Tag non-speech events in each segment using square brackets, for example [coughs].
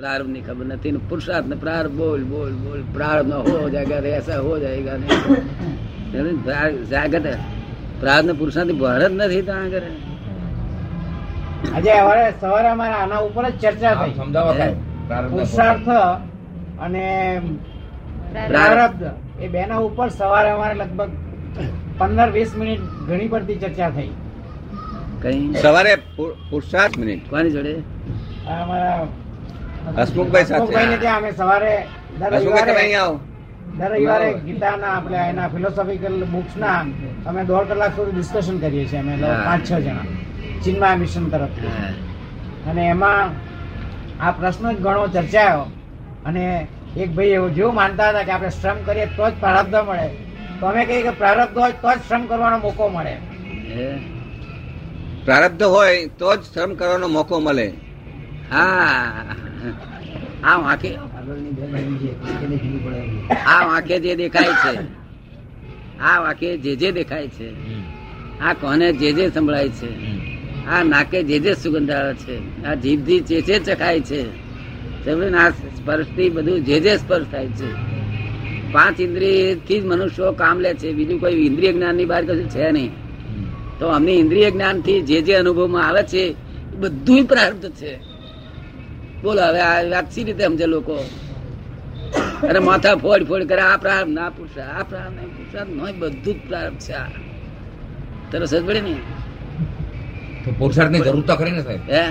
प्रारब्ध ની ખબર નથી ને પુરુષાર્થ ને પ્રારબ્ધ બોલ બોલ બોલ प्रारब्ध न हो जाएगा तो ऐसा हो जाएगा नहीं જાગત પ્રારબ્ધ ને પુરુષાર્થ ની બહાર જ નથી ત્યાં આગળ આજે હવે સવારે અમારે આના ઉપર જ ચર્ચા થઈ સમજાવો સાહેબ. પુરુષાર્થ અને પ્રારબ્ધ એ બેના ઉપર સવારે અમારે લગભગ પંદર વીસ મિનિટ ઘણી પડતી ચર્ચા થઈ કઈ સવારે પુ- પુરુષાર્થ મિનિટ કોની જોડે આ અમારા હસમુખભાઈ સાથે. ત્યાં અમે સવારે દર રવિવારે આવો. દર રવિવારે ગીતાના આપણે એના ફિલોસોફિકલ બુક્સ ના અમે દોઢ કલાક સુધી ડિસ્કશન કરીએ છીએ. અમે પાંચ છ જણા. ચિન્મય મિશન તરફથી. અને એમાં આ પ્રશ્ન જ ઘણો ચર્ચાયો. અને એક ભાઈ એવું જેવું માનતા હતા કે આપણે શ્રમ કરીએ તો જ પ્રારબ્ધ મળે. તો અમે કહીએ કે પ્રારબ્ધ હોય તો જ શ્રમ કરવાનો મોકો મળે. પ્રારબ્ધ હોય તો જ શ્રમ કરવાનો મોકો મળે. હા. આ વાંકે આ વાંકે જે દેખાય છે આ વાંકે જે જે દેખાય છે આ કોને જે જે સંભળાય છે આ નાકે જે જે સુગંધ આવે છે આ જીભથી જે જે ચખાય છે? આ સ્પર્શથી બધું જે જે સ્પર્શ થાય છે. પાંચ ઇન્દ્રિયથી જ મનુષ્યો કામ લે છે બીજું કોઈ ઇન્દ્રિય જ્ઞાનની બહાર કશું છે નહીં. તો અમને ઇન્દ્રિય જ્ઞાનથી જે જે અનુભવમાં આવે છે એ બધું પ્રારબ્ધ છે. બોલો હવે આ વાત સી રીતે સમજે લોકો? અને માથા ફોડ ફોડ કરે. આ પ્રારંભ ના પુરુષા આ પ્રારંભ નહીં પુરુષા નોય બધું જ પ્રારંભ છે. આ તરસ સજ પડે ને? તો પુરુષાર્થની જરૂર તો ખરી ને સાહેબ? હે?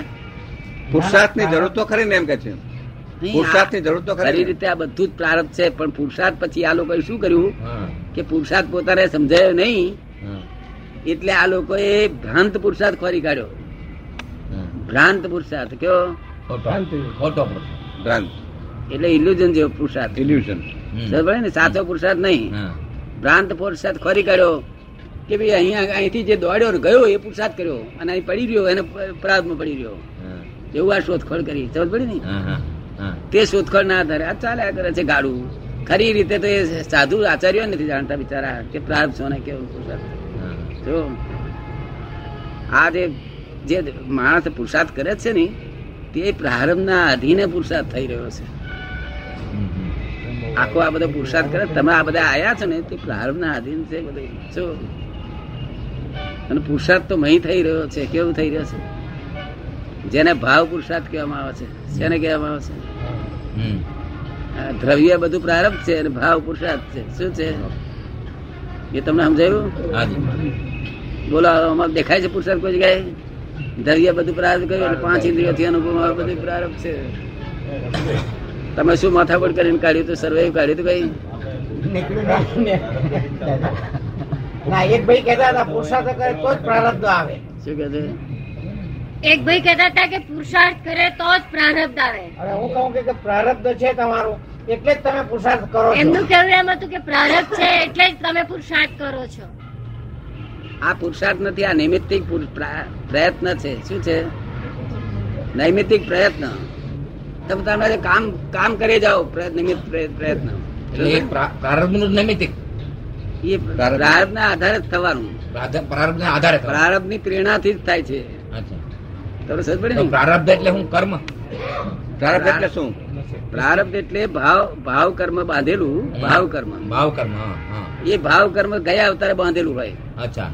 પુરુષાર્થની જરૂર તો ખરી ને એમ કે છે? નહીં, પુરુષાર્થની જરૂર તો ખરી ખરી રીતે આ બધું જ પ્રારંભ છે પણ પુરુષાર્થ પછી આ લોકોએ શું કર્યું? કે પુરુષાર્થ પોતાને સમજાયો નહીં. એટલે આ લોકોએ ભ્રાંત પુરુષાર્થ ખોરી કાઢ્યો. ભ્રાંત પુરુષાર્થ. કયો? ખોટો. ભ્રાંત. એટલે ઇલ્યુઝન જેવો પુરુષાર્થ. ઇલ્યુઝન. ને સાચો પુરુષાર્થ નહીં. ભ્રાંત પુરુષાર્થ ખોરી કાઢ્યો કે ભાઈ અહીંયા અહીંથી જે દોડ્યો ને ગયો એ પુરુષાર્થ કર્યો અને અહીં પડી રહ્યો એને પ્રાર્થમાં પડી રહ્યો. એવું આ શોધખોળ કરી. સમજ પડી ને? હા, હા, હા. તે શોધખોળ ના આધારે આ ચાલ્યા કરે છે ગાડું ખરી રીતે તો એ સાધુ આચાર્યો નથી જાણતા બિચારા કે પ્રાર્થ છો ને કેવું પુરુષાર્થ. જો આ જે જે માણસ પુરુષાર્થ કરે છે ને તે પ્રારંભના અધીને પુરુષાર્થ થઈ રહ્યો છે. આખો આ બધો પુરુષાર્થ કરે તમે આ બધા આયા છો ને તે પ્રારંભના અધીન છે બધું. જો. અને પુરુષાર્થ તો મહી થઈ રહ્યો છે કેવું થઈ રહ્યો છે? જેને ભાવ પુરુષાર્થ કહેવામાં આવે છે શેને કહેવામાં આવે છે? હમ. આ દ્રવ્ય બધું પ્રારંભ છે અને ભાવ પુરુષાર્થ છે. શું છે? એ તમને સમજાયું. બોલો આમાં દેખાય છે પુરુષાર્થ કોઈ જગ્યાએ? દ્રવ્ય બધું પ્રારંભ કર્યું એટલે પાંચ ઇન્દ્રિયોથી અનુભવ બધું પ્રારંભ છે. તમે શું માથાપડ કરીને કાઢ્યું તો સર્વે કાઢ્યું તો કઈ? નીકળ્યું ના. ના એક ભાઈ કહેતા હતા પુરુષાર્થ કરે તો જ પ્રારબ્ધ આવે. શું કે છે? એક ભાઈ કહેતા હતા કે પુરુષાર્થ કરે તો જ પ્રારબ્ધ આવે. હવે હું કહું કે- કે પ્રારબ્ધ છે તમારું એટલે જ તમે પુરુષાર્થ કરો છો. એમનું કહેવું એમ હતું કે પ્રારબ્ધ છે એટલે જ તમે પુરુષાર્થ કરો છો. આ પુરુષાર્થ નથી આ નૈમિત્તિક પ્રયત્ન છે. શું છે? નૈમિત્તિક પ્રયત્ન. તમે તમારે કામ કામ કરી જાઓ પ્રયત્ન નિમિત્ત પ્રય- પ્રયત્ન. એટલે એ પ્રા- પ્રારબ્ધનું નૈમિત્તિક. એ પ્રારબ્ધના આધારે જ થવાનું. પ્રારંભ ના આધારે પ્રારંભની પ્રેરણા થી જ થાય છે. તમે સમજ પડે પ્રારબ્ધ એટલે હું કર્મ. પ્રારબ્ધ એટલે શું? પ્રારબ્ધ એટલે ભાવ ભાવ કર્મ બાંધેલું ભાવ કર્મ ભાવ કર્મ. એ ભાવ કર્મ ગયા અવતારે બાંધેલું હોય. અચ્છા.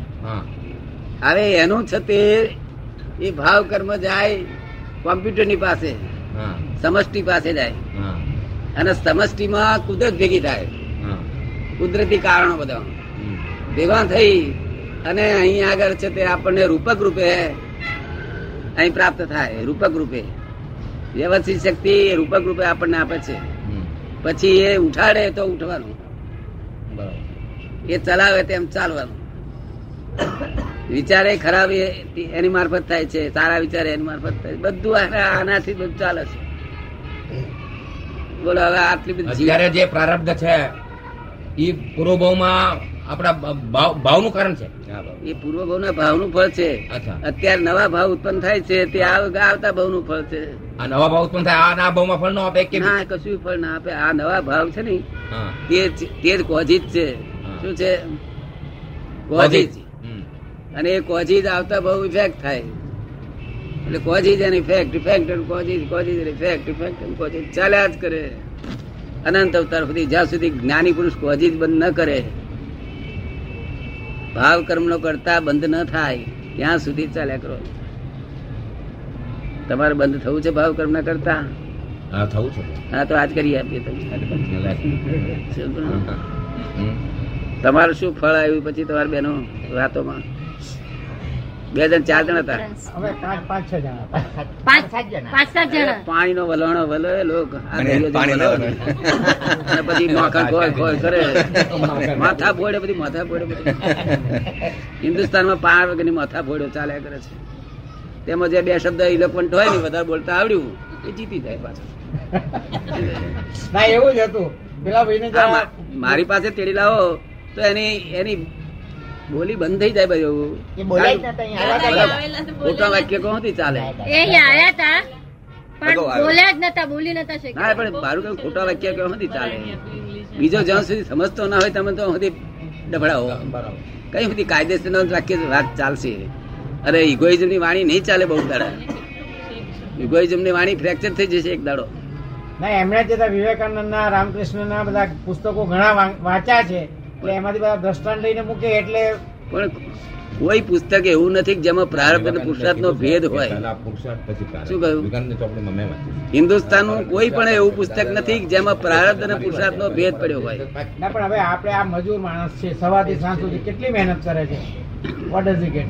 હવે એનું છે તે એ ભાવ કર્મ જાય કોમ્પ્યુટરની પાસે સમષ્ટિ પાસે જાય. અને સમષ્ટિમાં કુદરત ભેગી થાય. કુદરતી કારણો બધા. ભેગા થઈ અને અહીં આગળ છે તે આપણને રૂપક રૂપે અહીં પ્રાપ્ત થાય રૂપક રૂપે. વ્યવસ્થિત શક્તિ રૂપક રૂપે આપણને આપે છે. પછી એ ઉઠાડે તો ઉઠવાનું. એ ચલાવે તેમ ચાલવાનું. વિચારે ખરાબ એની મારફત થાય છે સારા વિચારે એની મારફત થાય છે. બધું આનાથી બધું ચાલે છે. બોલો હવે આટલી બધી જયારે અત્યારે જે પ્રારબ્ધ છે એ પૂર્વભાવમાં આપણા ભાવ ભાવનું કારણ છે? એ પૂર્વ ભાવના ભાવનું ફળ છે. અત્યારે નવા ભાવ ઉત્પન્ન થાય છે તે આવ- આવતા ભાવનું ફળ છે. આ નવા ભાવ ઉત્પન્ન થાય આ ના ભાવમાં ફળ નો આપે કે ના કશું ફળ ના આપે. આ નવા ભાવ છે ને તે તે જ કોજિત છે. શું છે? કોઝી જ. હમ. અને એ કોઝી આવતા ભાવ ઇફેક્ટ થાય. એટલે કોજીજ એની effect effect causes causes effect effect causes ચાલ્યા જ કરે. અનંત અવતાર સુધી જ્યાં સુધી જ્ઞાની પુરુષ કોજીજ બંધ ન કરે ભાવ કર્મ નો કરતા બંધ ન થાય ત્યાં સુધી ચાલ્યા કરો. તમારે બંધ થવું છે ભાવ કર્મ ના કરતા? હા થવું છે. હા તો આજ કરી આપીએ તમને. તમારું શું ફળ આવ્યું પછી તમારે બેનો વાતોમાં બે જણ ચાર જણ હતા? પાણી પાણીનો વલણો વલો લોક. પછી નોખા ખોય ખોય કરે. માથા ફોડે બધી માથા ફોડે હિન્દુસ્તાનમાં પાર વગરની માથા ફોડ્યો ચાલ્યા કરે છે. તેમાં જે બે શબ્દ ઇલેક્ટ્રોન હોય ને વધારે બોલતા આવડ્યું એ જીતી જાય પાછું. ના એવું જ હતું. પેલા મારી પાસે તેડી લાવો તો એની એની બોલી બંધ થઈ જાય ભાઈ. ખોટા વાક્ય કહો ચાલે. પણ ના ખોટા વાક્ય કહો નથી ચાલે. બીજો જ્યાં સુધી સમજતો ના હોય તમે તો સુધી બરાબર. કઈ સુધી કાયદેસર વાક્ય વાત ચાલશે? અરે ઇગોઇઝમની વાણી નહીં ચાલે બહુ દાડા. ઇગોઇઝમની વાણી ફ્રેક્ચર થઈ જશે એક દાડો. ના એમણે જતા વિવેકાનંદ ના રામકૃષ્ણ ના બધા પુસ્તકો ઘણા વા- વાંચ્યા છે. એટલે એમાંથી બધા દ્રષ્ટાંત લઈને મૂકે એટલે પણ કોઈ પુસ્તક એવું નથી જેમાં પ્રારબ્ધ અને પુરુષાર્થ નો ભેદ હોય. શું કહ્યું? હિન્દુસ્તાનનું હિન્દુસ્તાનનું કોઈ પણ એવું પુસ્તક નથી જેમાં પ્રારબ્ધ અને પુરુષાર્થ નો ભેદ પડ્યો હોય. ના પણ હવે આપણે આ મજૂર માણસ છે સવારથી સાંજ સુધી કેટલી મહેનત કરે છે? વોટ ડઝ ગેટ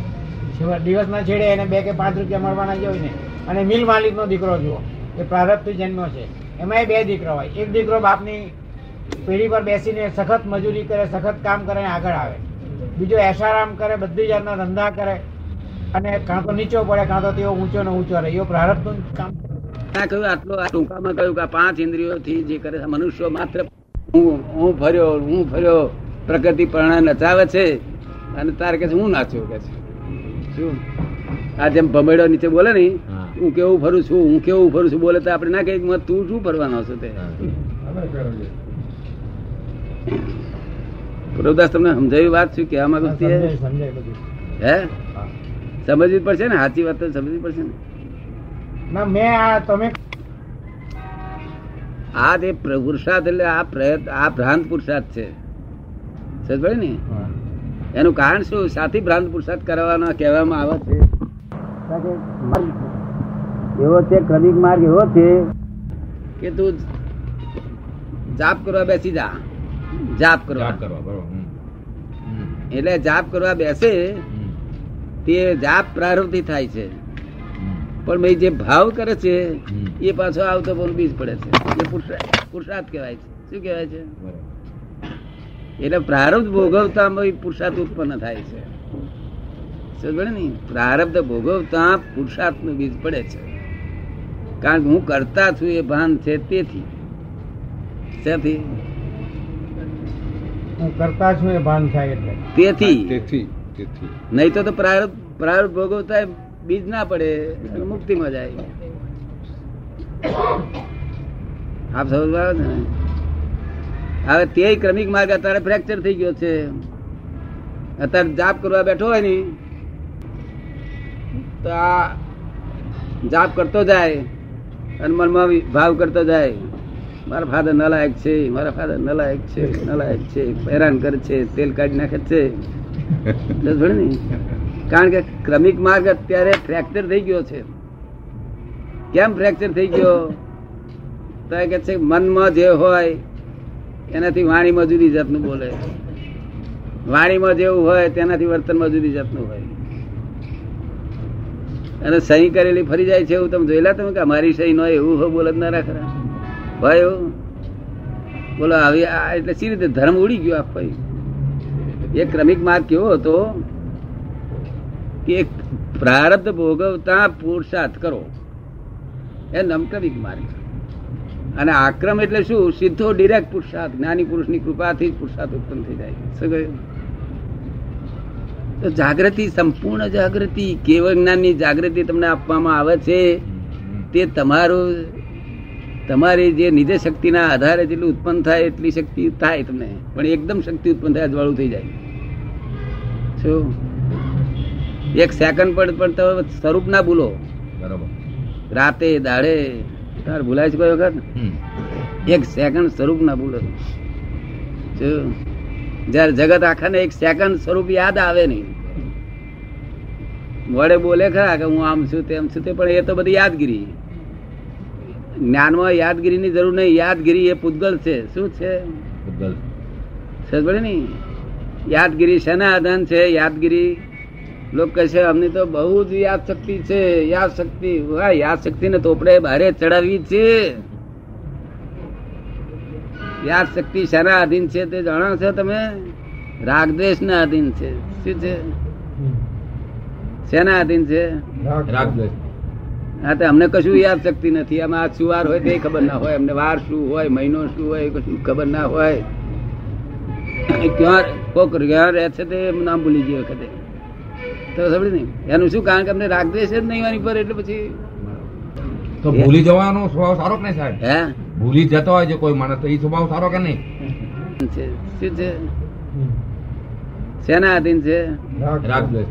દિવસના છેડે એને બે કે પાંચ રૂપિયા મળવાના જોઈ ને અને મિલ માલિકનો દીકરો જુઓ એ પ્રારબ્ધથી જન્મ્યો છે. એમાં બે દીકરો હોય. એક દીકરો બાપની પેઢી પર બેસીને સખત મજૂરી કરે સખત કામ કરે અને આગળ આવે. બીજો એશારામ કરે બધી જાતના ધંધા કરે અને કાં તો નીચો પડે કાં તો તેઓ ઊંચો ને ઊંચો રહે. એવો પ્રારબ્ધનું કામ. કહ્યું આટલું ટૂંકામાં કહ્યું કે પાંચ ઇન્દ્રિયોથી જે કરે છે મનુષ્ય માત્ર હું હું ફર્યો હું ફર્યો પ્રકૃતિ પરણા નચાવે છે. અને તારે કે છે હું નાચ્યો કે છે. શું? આ જેમ ભમેડો નીચે બોલે ને હું. કેવું ફરું છું હું કેવું ફરું છું બોલે તો આપણે ના કહીએ મત તું શું ફરવાનો છે તે? પ્રભુદાસ તમને સમજાવી વાત શું કહેવા માંગુ હે સમજવી પડશે ને? સાચી વાત તો સમજવી પડશે ને? મેં આ તમે આ જે પુરુષાર્થ એટલે આ પ્રયત્ન આ ભ્રાંત પુરુષાર્થ છે. સમજ પડી ને એનું કારણ શું? સાથી ભ્રાંત પુરુષાર્થ કરવાનો કહેવામાં આવે છે. એવો છે ક્રમિક માર્ગ એવો છે. કે તું જાપ કરવા બેસી જા. જાપ કરવા. એટલે જાપ કરવા બેસે તે જાપ પ્રારંભથી થાય છે. પણ ભાઈ જે ભાવ કરે છે એ પાછો આવતો પણ બીજ પડે છે. એ પુરુષાર્થ કહેવાય છે. શું કહેવાય છે? એટલે પ્રારબ્ધ ભોગવતા પુરુષાર્થ ઉત્પન્ન થાય છે. સમજ્યો ને પ્રારબ્ધ ભોગવતા પુરુષાર્થનું બીજ પડે છે. કારણ કે હું કરતા છું એ ભાન છે તેથી. શેથી? હું કરતા છું એ ભાન થાય એટલે. તેથી? તેથી તેથી. નહીં તો તો પ્રારબ્ધ પ્રારબ્ધ ભોગવતા બીજ ના પડે મુક્તિમાં જાય. આપ સમજ ને? હવે તે ક્રમિક માર્ગ અત્યારે ફ્રેક્ચર થઈ ગયો છે. અત્યારે જાપ કરવા બેઠો હોય ને તો આ જાપ કરતો જાય અને મનમાં ભાવ કરતો જાય. મારા ફાધર નલાયક છે મારા ફાધર નલાયક છે નલાયક છે હેરાન કરે છે તેલ કાઢી નાખે છે. [laughs] કારણ કે ક્રમિક માર્ગ અત્યારે ફ્રેક્ચર થઈ ગયો છે. કેમ ફ્રેક્ચર થઈ ગયો? તો કે છે મનમાં જે હોય એનાથી વાણીમાં જુદી જાતનું બોલે. વાણીમાં જેવું હોય તેનાથી વર્તનમાં જુદી જાતનું હોય. અને સહી કરેલી ફરી જાય છે એવું તમે જોયેલા તમે કે મારી સહી નો એવું હોય બોલ જ ના રાખરા એવું બોલો, આવી એટલે સી રીતે ધર્મ ઉડી ગયો આખો એ? ક્રમિક માર્ગ કેવો હતો કે પ્રારબ્ધ ભોગવતા પુરુષાર્થ કરો. એ નમક્રમિક માર્ગ. અને આક્રમ એટલે શું? સીધો ડિરેક્ટ પુરુષાર્થ જ્ઞાની પુરુષની કૃપાથી જ પુરુષાર્થ ઉત્પન્ન થઈ જાય. શું કહ્યું? તો જાગૃતિ, સંપૂર્ણ જાગૃતિ, કેવળ જ્ઞાનની જાગૃતિ તમને આપવામાં આવે છે, તે તમારું તમારી જે નિજ શક્તિના આધારે જેટલું ઉત્પન્ન થાય એટલી શક્તિ થાય તમને. પણ એકદમ શક્તિ ઉત્પન્ન થાય અજવાળું થઈ જાય. શું? એક સેકન્ડ પણ પણ તમે સ્વરૂપ ના ભૂલો. બરાબર. રાતે દાડે તાર ભૂલાય છે કોઈ વખત? એક સેકન્ડ સ્વરૂપ ના ભૂલો. જો જ્યારે જગત આખાને એક સેકન્ડ સ્વરૂપ યાદ આવે નહીં. વડે બોલે ખરા કે હું આમ છું તેમ છું તે પણ એ તો બધી યાદગીરી. જ્ઞાનમાં યાદગીરીની જરૂર નહીં. યાદગીરી એ પૂતગલ છે. શું છે? પૂતગલ. સમજ ને? યાદગીરી શેના આધાન છે? યાદગીરી લોકો કહે છે અમને તો બહુ જ યાદ શક્તિ છે. યાદ શક્તિ વાહ, યાદ શક્તિ ને તોપડે બારે ચડાવી છે. યાદ શક્તિ શેના આધીન છે તે જાણો છો તમે? રાગદ્વેષ ના આધીન છે. શું છે? શેના આધીન છે? રાગ દ્વેષ. હા તો અમને કશું યાદ શક્તિ નથી. આમાં આ શું વાર હોય તે ખબર ના હોય. અમને વાર શું હોય મહિનો શું હોય કશું ખબર ના હોય. ક્યાં કોક ક્યાં રહે છે તે નામ ભૂલી ગયો વખતે. તો સમજ ને એનું શું કારણ કે અમને રાગદ્વેષ જ નહીં એની પર એટલે પછી તો ભૂલી જવાનો સ્વભાવ સારો કે નહીં સાહેબ? હે? ભૂલી જતો હોય છે કોઈ માણસ તો એ સ્વભાવ સારો કે નહીં? શું છે? શેના આધીન છે? રાગ દ્વેષ.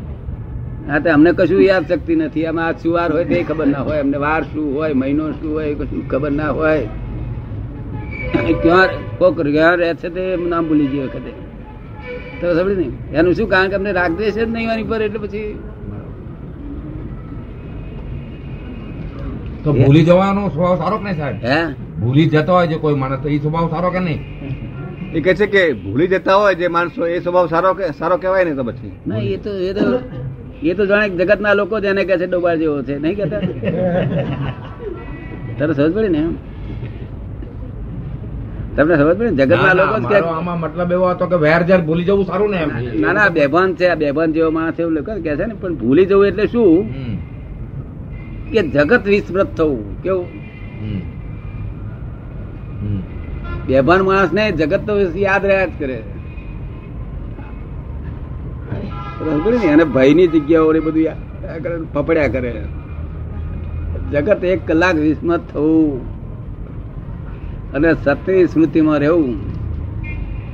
હા તો અમને કશું યાદ શક્તિ નથી. અમે આ શું વાર હોય તે ખબર ના હોય. અમને વાર શું હોય મહિનો શું હોય કશું ખબર ના હોય. ક્યાં કોક ક્યાં રહે છે તે નામ ભૂલી ગયો વખતે. તો સમજ ને એનું શું કારણ કે અમને દેશે જ નહીં આની પર એટલે પછી તો ભૂલી જવાનો સ્વભાવ સારો કે નહીં સાહેબ? હે? ભૂલી જતો હોય છે કોઈ માણસ તો એ સ્વભાવ સારો કે નહીં? એ કે છે કે ભૂલી જતા હોય જે માણસો એ સ્વભાવ સારો કે સારો કહેવાય ને તો પછી. ના એ તો એ તો એ તો જાણે જગતના લોકો જ એને કહે છે ડોબા જેવો છે. નહીં કહેતા? [laughs] તને સમજ પડી ને તમને સમજ પડી જગતના લોકો જ આમાં મતલબ એવો હતો કે વેર ઝેર ભૂલી જવું સારું ને એમ. ના ના બેભાન છે આ બેભાન જેવો માણસ એવું લોકો કહે છે ને પણ ભૂલી જવું એટલે શું? કે જગત વિસ્મૃત થવું કેવું. બેભાન માણસ ને જગત તો યાદ રહ્યા જ કરે. એને ભયની જગ્યાઓ બધું યા- કરે, જગત એક કલાક વિસ્મૃત થવું અને સત્યની સ્મૃતિમાં રહેવું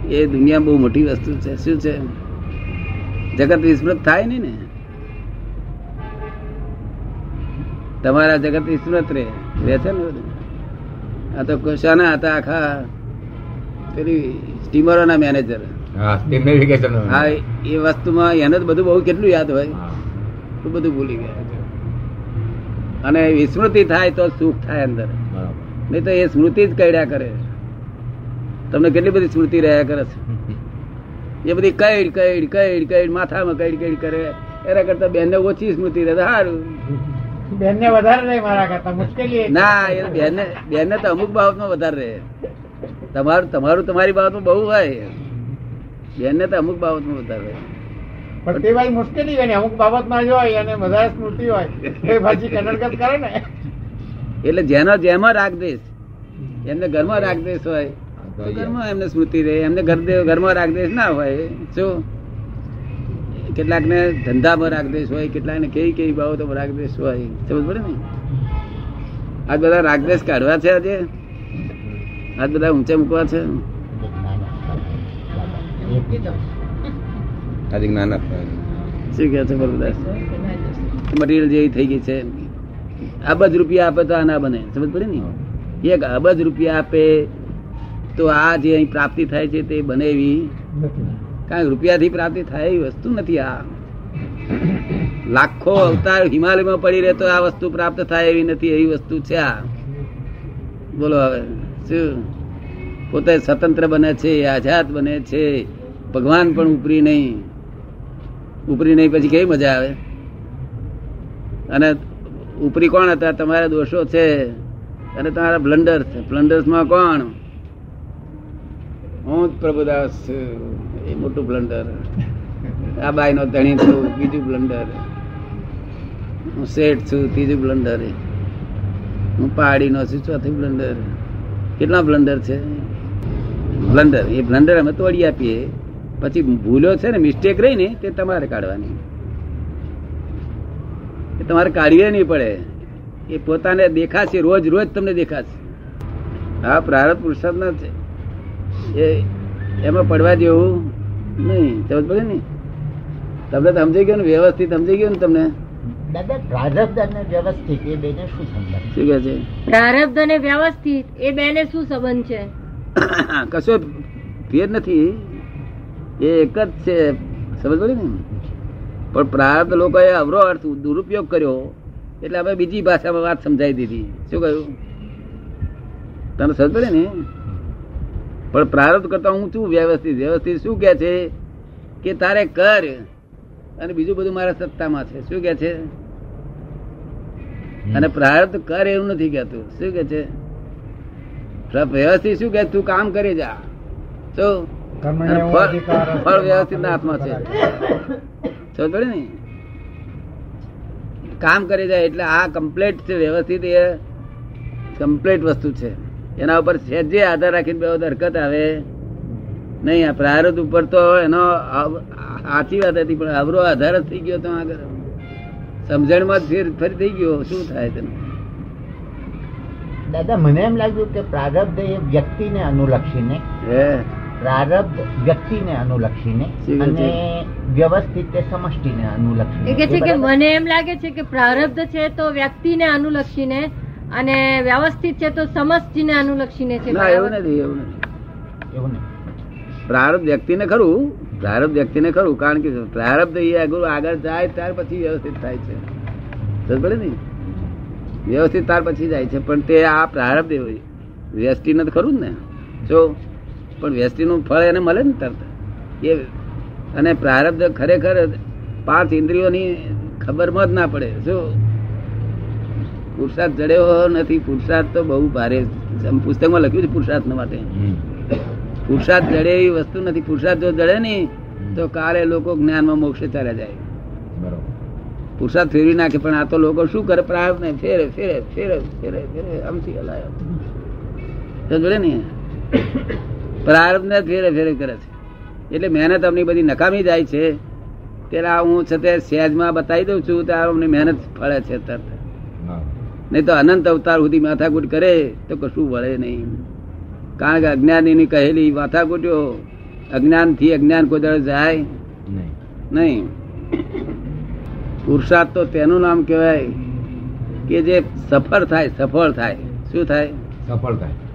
એ દુનિયા બહુ મોટી વસ્તુ છે. શું છે? જગત વિસ્મૃત થાય નહીં ને? તમારા જગત વિસ્મૃત રે. રહે છે ને આ તો શાના હતા આખા પેલી સ્ટીમરોના મેનેજર સ્ટીમ હા એ વસ્તુમાં એને તો બધું બહુ કેટલું યાદ હોય તો બધું ભૂલી ગયા. અને વિસ્મૃતિ થાય તો સુખ થાય અંદર. નહીં તો એ સ્મૃતિ જ કર્યા કરે. તમને કેટલી બધી સ્મૃતિ રહ્યા કરે છે? [laughs] એ બધી કઈડ કઈડ કઈડ કઈડ માથામાં કઈડ કઈડ કરે. એના કરતા બેનને ઓછી સ્મૃતિ રહે સારું. બેનને વધારે રહે મારા કરતા મુશ્કેલી એ બેન ના એ બેનને બેનને તો અમુક બાબતમાં વધારે રહે. તમારું તમારું તમારી બાબતમાં બહુ હોય. બેનને તો અમુક બાબતમાં વધારે પણ તે ભાઈ મુશ્કેલી હોય ને અમુક બાબતમાં જો હોય અને વધારે સ્મૃતિ હોય એ ભાજી કનડગત કરે ને. એટલે જેનો જેમાં રાગદેશ એમને ઘરમાં રાગદેશ હોય તો ઘરમાં એમને સ્મૃતિ રહે. એમને ઘર ઘરમાં રાગદેશ ના હોય. શું કેટલાક ને ધંધામાં રાગદેશ હોય કેટલાક ને કેવી કેવી બાબતોમાં રાગદેશ હોય. સમજ પડે ને? આ બધા રાગદેશ કાઢવા છે આજે? આજ બધા ઊંચે મૂકવા છે? આજે જ્ઞાન આપવા શું કે છે બરોદાસ મટીરિયલ જેવી થઈ ગઈ છે અબજ રૂપિયા આપે તો આ ના બને. સમજ પડે ને? એક અબજ રૂપિયા આપે તો આ જે અહીં પ્રાપ્તિ થાય છે તે બને એવી કારણ રૂપિયાથી પ્રાપ્તિ થાય એવી વસ્તુ નથી આ. લાખો અવતાર હિમાલયમાં પડી રહે તો આ વસ્તુ પ્રાપ્ત થાય એવી નથી એવી વસ્તુ છે આ. બોલો હવે શું? પોતે સ્વતંત્ર બને છે આઝાદ બને છે. ભગવાન પણ ઉપરી નહીં. ઉપરી નહીં પછી કેવી મજા આવે? અને ઉપરી કોણ હતા? તમારા દોષો છે. અને તમારા બ્લન્ડર છે. બ્લન્ડર્સમાં કોણ? હું જ પ્રભુદાસ. એ મોટું બ્લન્ડર. આ બાઈ નો ધણી છું, બીજું બ્લન્ડર. હું શેઠ છું, ત્રીજું બ્લન્ડર. હું પહાડી નો છું, ચોથું બ્લન્ડર. કેટલા બ્લન્ડર છે? બ્લન્ડર. એ બ્લન્ડર અમે તોડી આપીએ. પછી ભૂલો છે ને મિસ્ટેક રહી ને તે તમારે કાઢવાની. એ તમારે કાઢવી નહીં પડે. એ પોતાને દેખાશે રોજ રોજ તમને દેખાશે. હા પ્રારબ્ધ પુરુષાર્થ ના છે. એ એમાં પડવા જેવું નહીં સમજ પડે ને? તમને સમજાઈ ગયું ને વ્યવસ્થિત સમજાઈ ગયું ને તમને? પ્રારબ્ધ અને વ્યવસ્થિત એ બેને શું સંબંધ? શું કે છે? પ્રારબ્ધ અને વ્યવસ્થિત એ બેને શું સંબંધ છે? [coughs] કશો ફેર નથી. એ એક જ છે. સમજ પડી ને? પણ પ્રાર્થ લોકોએ અવરો અર્થ દુરુપયોગ કર્યો એટલે અમે બીજી ભાષામાં વાત સમજાવી દીધી. શું કહ્યું? તને સમજ પડે ને? પણ પ્રાર્થ કરતા હું છું વ્યવસ્થિત. વ્યવસ્થિત શું કે છે? કે તારે કર અને બીજું બધું મારા સત્તામાં છે. શું કે છે? અને પ્રાર્થ કર એવું નથી કહેતું. શું કે છે? વ્યવસ્થિત શું કે તું કામ કરી જા. શું ફળ વ્યવસ્થિત ના હાથમાં છે. ને? કામ કરી જાય એટલે આ કમ્પ્લેટ છે વ્યવસ્થિત એ કમ્પ્લેટ વસ્તુ છે. એના ઉપર જે આધાર રાખીને બે હરકત આવે. નહીં આ પ્રારબ્ધ ઉપર તો એનો સાચી વાત હતી પણ અવરો આધાર જ થઈ ગયો તો આગળ. સમજણમાં ફેર ફરી થઈ ગયો. શું થાય તેનું? દાદા મને એમ લાગ્યું કે પ્રારબ્ધ એ વ્યક્તિને અનુલક્ષીને હે. પ્રારબ્ધ વ્યક્તિને અનુલક્ષીને અને વ્યવસ્થિત સમષ્ટિને અનુલક્ષીને. કે છે કે મને એમ લાગે છે કે પ્રારબ્ધ છે તો વ્યક્તિને અનુલક્ષીને અને વ્યવસ્થિત છે તો સમષ્ટિને અનુલક્ષીને છે. ના એવું નથી એવું નથી. એવું નથી. પ્રારબ્ધ વ્યક્તિને ખરું પ્રારબ્ધ વ્યક્તિને ખરું કારણ કે પ્રારબ્ધ એ આગળ આગળ જાય ત્યાર પછી વ્યવસ્થિત થાય છે. સમજ પડે ને? વ્યવસ્થિત ત્યાર પછી જાય છે પણ તે આ પ્રારબ્ધ એવું નથી તો ખરું જ ને? જો પણ વ્યષ્ટિનું ફળ એને મળે ને તરત. એ અને પ્રારબ્ધ ખરેખર પાંચ ઇન્દ્રિયોની ખબરમાં જ ના પડે. શું? પુરુષાર્થ જડ્યો નથી. પુરુષાર્થ તો બહુ ભારે પુસ્તકમાં લખ્યું છે પુરુષાર્થ માટે. પુરુષાર્થ જડે એવી વસ્તુ નથી. પુરુષાર્થ જો જડે નહીં તો કાલે લોકો જ્ઞાનમાં મોક્ષે ચાલ્યા જાય. બરોબર. પુરુષાર્થ ફેરવી નાખે પણ આ તો લોકો શું કરે? પ્રાર્થ ને ફેરે ફેરે ફેરે ફેરે ફેરે આમથી હલાય. તો જોડે ને પ્રારબ્ધ ને ફેરે ફેરે કરે છે. એટલે મહેનત અમની બધી નકામી જાય છે. ત્યારે આ હું છે તે સહેજમાં બતાવી દઉં છું ત્યારે અમને મહેનત ફળે છે તરત નહીં તો અનંત અવતાર સુધી માથાકૂટ કરે તો કશું વળે નહીં. કારણ કે અજ્ઞાનીની કહેલી માથાકૂટ્યો અજ્ઞાનથી અજ્ઞાન કોઈ જાય નહીં. નહીં. પુરુષાર્થ તો તેનું નામ કહેવાય કે જે સફળ થાય સફળ થાય. શું થાય? સફળ થાય.